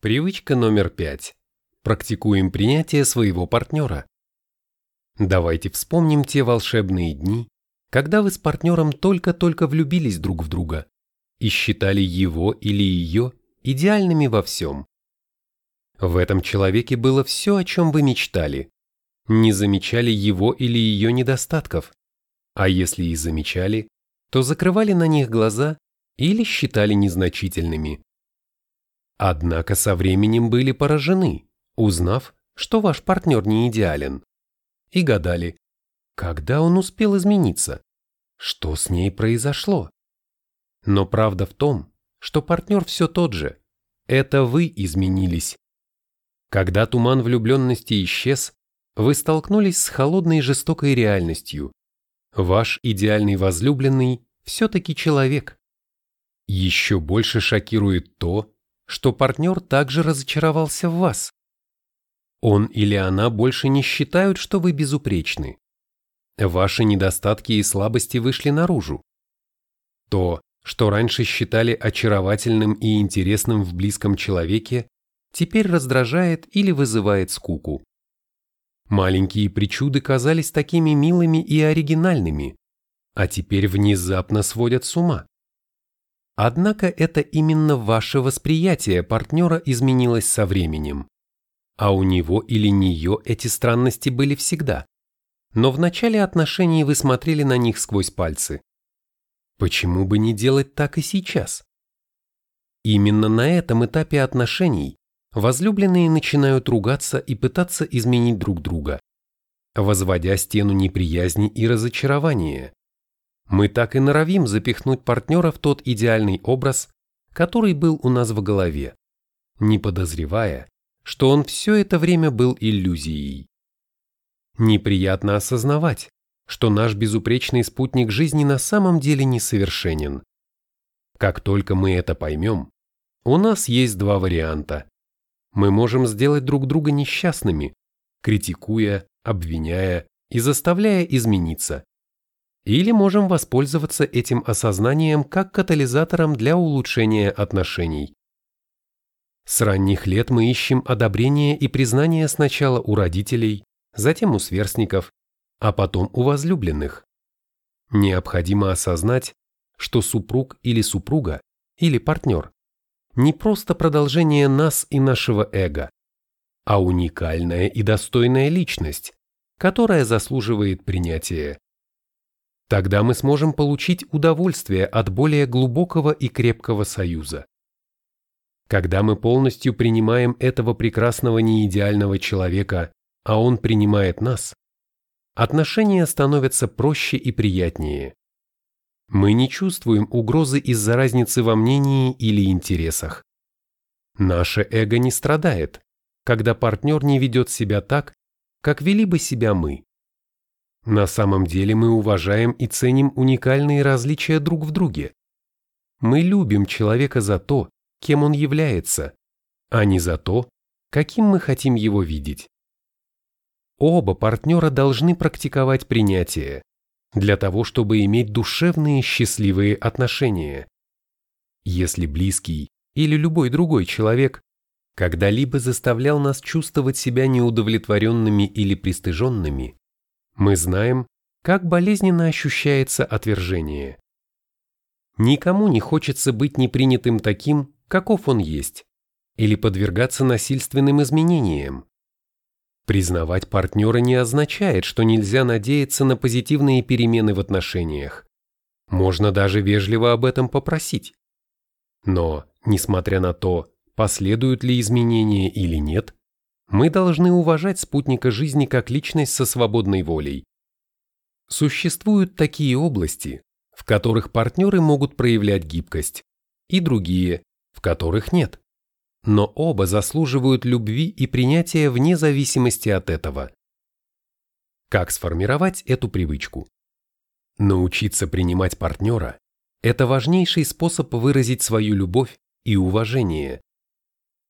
Привычка номер пять. Практикуем принятие своего партнера. Давайте вспомним те волшебные дни, когда вы с партнером только-только влюбились друг в друга и считали его или ее идеальными во всем. В этом человеке было все, о чем вы мечтали. Не замечали его или ее недостатков, а если и замечали, то закрывали на них глаза или считали незначительными. Однако со временем были поражены, узнав, что ваш партнер не идеален. И гадали, когда он успел измениться, что с ней произошло. Но правда в том, что партнер все тот же. Это вы изменились. Когда туман влюбленности исчез, вы столкнулись с холодной жестокой реальностью. Ваш идеальный возлюбленный все-таки человек. Еще больше шокирует то, что партнер также разочаровался в вас. Он или она больше не считают, что вы безупречны. Ваши недостатки и слабости вышли наружу. То, что раньше считали очаровательным и интересным в близком человеке, теперь раздражает или вызывает скуку. Маленькие причуды казались такими милыми и оригинальными, а теперь внезапно сводят с ума. Однако это именно ваше восприятие партнера изменилось со временем. А у него или нее эти странности были всегда. Но в начале отношений вы смотрели на них сквозь пальцы. Почему бы не делать так и сейчас? Именно на этом этапе отношений возлюбленные начинают ругаться и пытаться изменить друг друга, возводя стену неприязни и разочарования. Мы так и норовим запихнуть партнера в тот идеальный образ, который был у нас в голове, не подозревая, что он все это время был иллюзией. Неприятно осознавать, что наш безупречный спутник жизни на самом деле несовершенен. Как только мы это поймем, у нас есть два варианта. Мы можем сделать друг друга несчастными, критикуя, обвиняя и заставляя измениться. Или можем воспользоваться этим осознанием как катализатором для улучшения отношений. С ранних лет мы ищем одобрение и признание сначала у родителей, затем у сверстников, а потом у возлюбленных. Необходимо осознать, что супруг или супруга, или партнер не просто продолжение нас и нашего эго, а уникальная и достойная личность, которая заслуживает принятия. Тогда мы сможем получить удовольствие от более глубокого и крепкого союза. Когда мы полностью принимаем этого прекрасного неидеального человека, а он принимает нас, отношения становятся проще и приятнее. Мы не чувствуем угрозы из-за разницы во мнении или интересах. Наше эго не страдает, когда партнер не ведет себя так, как вели бы себя мы. На самом деле мы уважаем и ценим уникальные различия друг в друге. Мы любим человека за то, кем он является, а не за то, каким мы хотим его видеть. Оба партнера должны практиковать принятие для того, чтобы иметь душевные счастливые отношения. Если близкий или любой другой человек когда-либо заставлял нас чувствовать себя неудовлетворенными или пристыженными, мы знаем, как болезненно ощущается отвержение. Никому не хочется быть непринятым таким, каков он есть, или подвергаться насильственным изменениям. Признавать партнера не означает, что нельзя надеяться на позитивные перемены в отношениях. Можно даже вежливо об этом попросить. Но, несмотря на то, последуют ли изменения или нет, мы должны уважать спутника жизни как личность со свободной волей. Существуют такие области, в которых партнеры могут проявлять гибкость, и другие, в которых нет. Но оба заслуживают любви и принятия вне зависимости от этого. Как сформировать эту привычку? Научиться принимать партнера – это важнейший способ выразить свою любовь и уважение.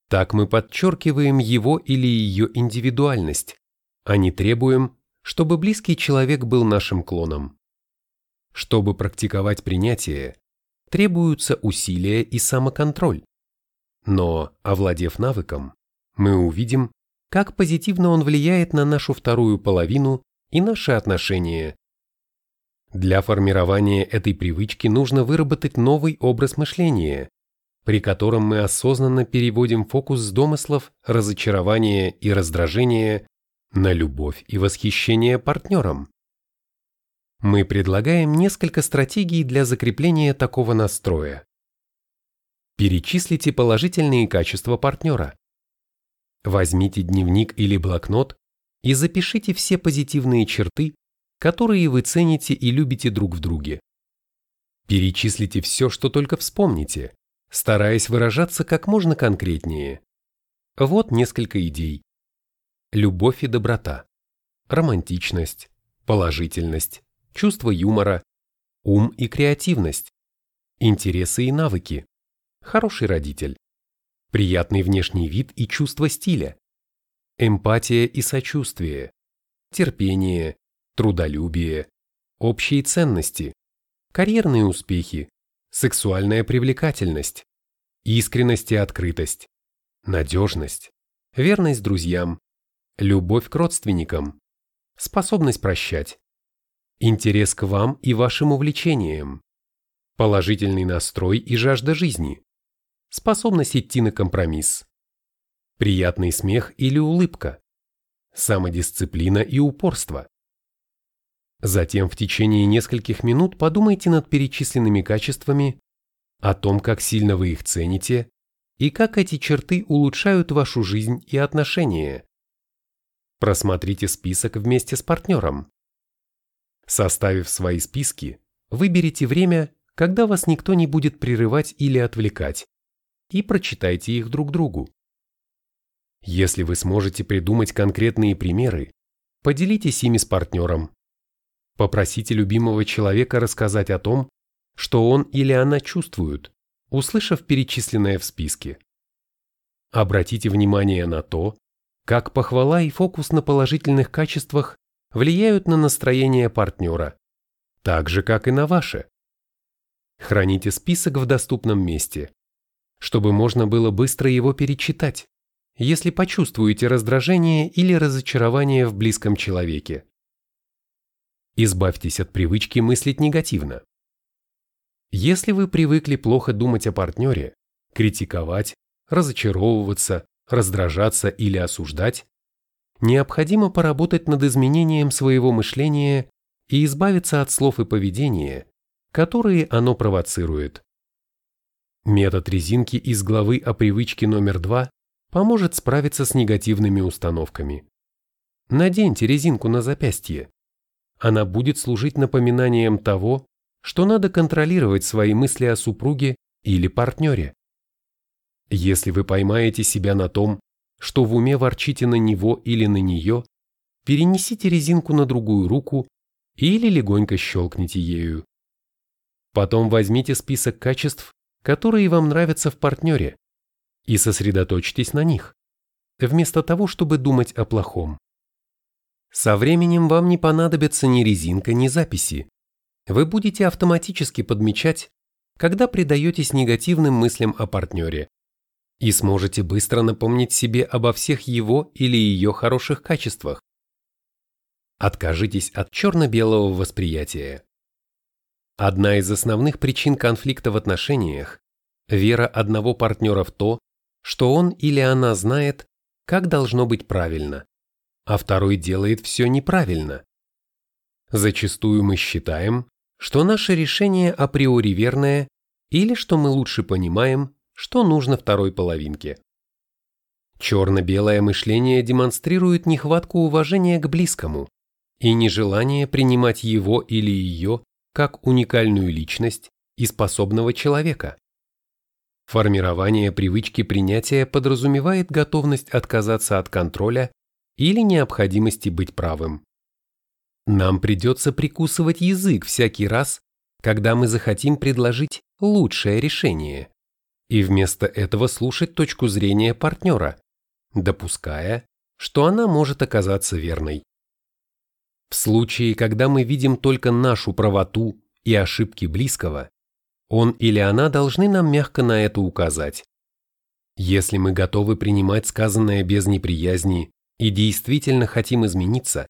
Так мы подчеркиваем его или ее индивидуальность, а не требуем, чтобы близкий человек был нашим клоном. Чтобы практиковать принятие, требуются усилия и самоконтроль. Но, овладев навыком, мы увидим, как позитивно он влияет на нашу вторую половину и наши отношения. Для формирования этой привычки нужно выработать новый образ мышления, при котором мы осознанно переводим фокус с домыслов, разочарования и раздражения на любовь и восхищение партнером. Мы предлагаем несколько стратегий для закрепления такого настроя. Перечислите положительные качества партнера. Возьмите дневник или блокнот и запишите все позитивные черты, которые вы цените и любите друг в друге. Перечислите все, что только вспомните, стараясь выражаться как можно конкретнее. Вот несколько идей. Любовь и доброта, романтичность, положительность, чувство юмора, ум и креативность, интересы и навыки, хороший родитель, приятный внешний вид и чувство стиля, эмпатия и сочувствие, терпение, трудолюбие, общие ценности, карьерные успехи, сексуальная привлекательность, искренность и открытость, надежность, верность друзьям, любовь к родственникам, способность прощать, интерес к вам и вашим увлечениям, положительный настрой и жажда жизни, способность идти на компромисс, приятный смех или улыбка, самодисциплина и упорство. Затем в течение нескольких минут подумайте над перечисленными качествами, о том, как сильно вы их цените и как эти черты улучшают вашу жизнь и отношения. Просмотрите список вместе с партнером. Составив свои списки, выберите время, когда вас никто не будет прерывать или отвлекать, и прочитайте их друг другу. Если вы сможете придумать конкретные примеры, поделитесь ими с партнером. Попросите любимого человека рассказать о том, что он или она чувствуют, услышав перечисленное в списке. Обратите внимание на то, как похвала и фокус на положительных качествах влияют на настроение партнера, так же, как и на ваше. Храните список в доступном месте, чтобы можно было быстро его перечитать, если почувствуете раздражение или разочарование в близком человеке. Избавьтесь от привычки мыслить негативно. Если вы привыкли плохо думать о партнере, критиковать, разочаровываться, раздражаться или осуждать, необходимо поработать над изменением своего мышления и избавиться от слов и поведения, которые оно провоцирует. Метод резинки из главы о привычке номер два поможет справиться с негативными установками. Наденьте резинку на запястье она будет служить напоминанием того, что надо контролировать свои мысли о супруге или партнере. Если вы поймаете себя на том, что в уме ворчите на него или на нее, перенесите резинку на другую руку или легонько щелкните ею. Потом возьмите список качеств, которые вам нравятся в партнере, и сосредоточьтесь на них, вместо того, чтобы думать о плохом. Со временем вам не понадобится ни резинка, ни записи. Вы будете автоматически подмечать, когда предаетесь негативным мыслям о партнере и сможете быстро напомнить себе обо всех его или ее хороших качествах. Откажитесь от черно-белого восприятия. Одна из основных причин конфликта в отношениях – вера одного партнера в то, что он или она знает, как должно быть правильно а второй делает все неправильно. Зачастую мы считаем, что наше решение априори верное или что мы лучше понимаем, что нужно второй половинке. Черно-белое мышление демонстрирует нехватку уважения к близкому и нежелание принимать его или ее как уникальную личность и способного человека. Формирование привычки принятия подразумевает готовность отказаться от контроля или необходимости быть правым. Нам придется прикусывать язык всякий раз, когда мы захотим предложить лучшее решение, и вместо этого слушать точку зрения партнера, допуская, что она может оказаться верной. В случае, когда мы видим только нашу правоту и ошибки близкого, он или она должны нам мягко на это указать. Если мы готовы принимать сказанное без неприязни и действительно хотим измениться,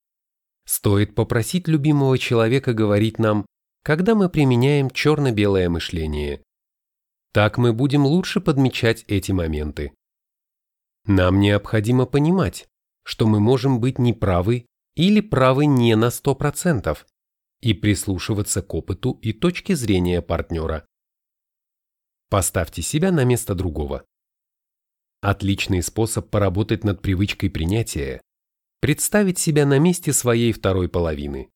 стоит попросить любимого человека говорить нам, когда мы применяем черно-белое мышление. Так мы будем лучше подмечать эти моменты. Нам необходимо понимать, что мы можем быть неправы или правы не на 100% и прислушиваться к опыту и точке зрения партнера. Поставьте себя на место другого. Отличный способ поработать над привычкой принятия – представить себя на месте своей второй половины.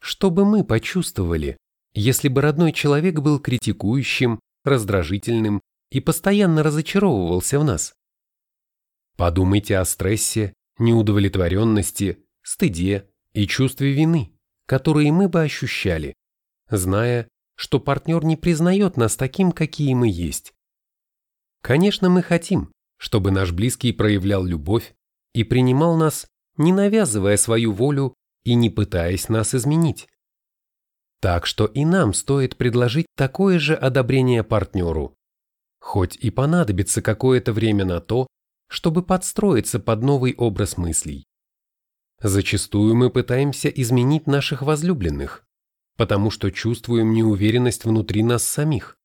Что бы мы почувствовали, если бы родной человек был критикующим, раздражительным и постоянно разочаровывался в нас? Подумайте о стрессе, неудовлетворенности, стыде и чувстве вины, которые мы бы ощущали, зная, что партнер не признает нас таким, какие мы есть. Конечно, мы хотим, чтобы наш близкий проявлял любовь и принимал нас, не навязывая свою волю и не пытаясь нас изменить. Так что и нам стоит предложить такое же одобрение партнеру, хоть и понадобится какое-то время на то, чтобы подстроиться под новый образ мыслей. Зачастую мы пытаемся изменить наших возлюбленных, потому что чувствуем неуверенность внутри нас самих.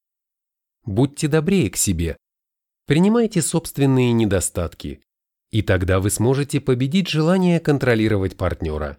Будьте добрее к себе, принимайте собственные недостатки, и тогда вы сможете победить желание контролировать партнера.